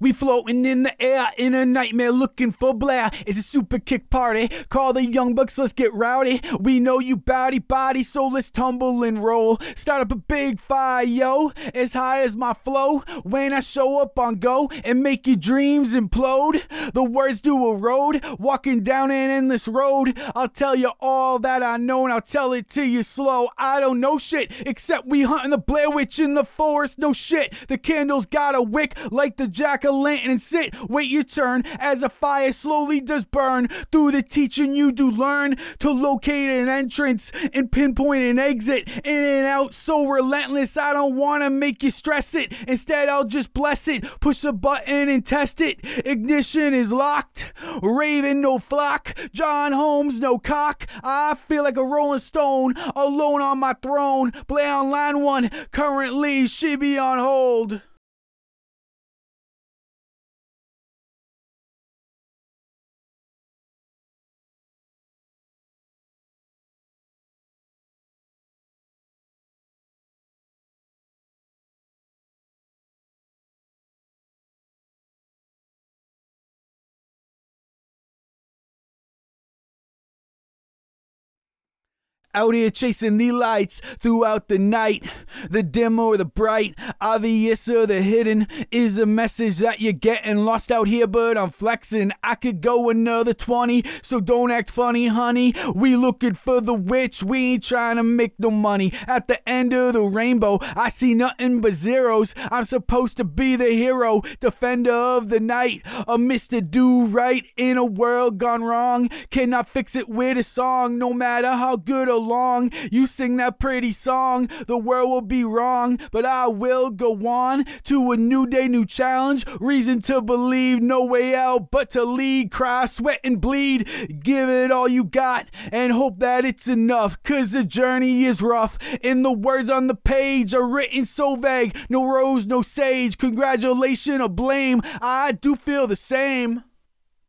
We floating in the air in a nightmare looking for Blair. It's a super kick party. Call the young bucks, let's get rowdy. We know you bowdy body, so let's tumble and roll. Start up a big fire, yo. As high as my flow. When I show up on go and make your dreams implode. The words do a road. Walking down an endless road. I'll tell you all that I know and I'll tell it to you slow. I don't know shit except we hunting the Blair Witch in the forest. No shit. The candles got a wick like the jack o' lantern and sit. Wait your turn as a fire slowly does burn. Through the teaching you do learn to locate an entrance and pinpoint an exit. In and out so relentless. I don't want to make you stress it. Instead, I'll just bless it. Push a button and test it. Ignition is locked. Raven, no flock. John Holmes, no cock. I feel like a rolling stone alone on my throne. Play on line one. Currently, she be on hold. Out here chasing the lights throughout the night. The dim or the bright, obvious or the hidden is a message that you're getting lost out here, but I'm flexing. I could go another 20, so don't act funny, honey. We looking for the witch, we ain't trying to make no money. At the end of the rainbow, I see nothing but zeros. I'm supposed to be the hero, defender of the night, a Mr. Do Right in a world gone wrong. Cannot fix it with a song, no matter how good or long you sing that pretty song. The world will be wrong, but I will go on to a new day, new challenge. Reason to believe, no way out but to lead. Cry, sweat, and bleed. Give it all you got and hope that it's enough. Cause the journey is rough. And the words on the page are written so vague. No rose, no sage. Congratulations or blame. I do feel the same.